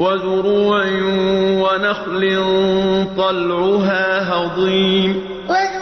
وزروع ونخل طلعها هضيم. وزروع